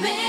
me.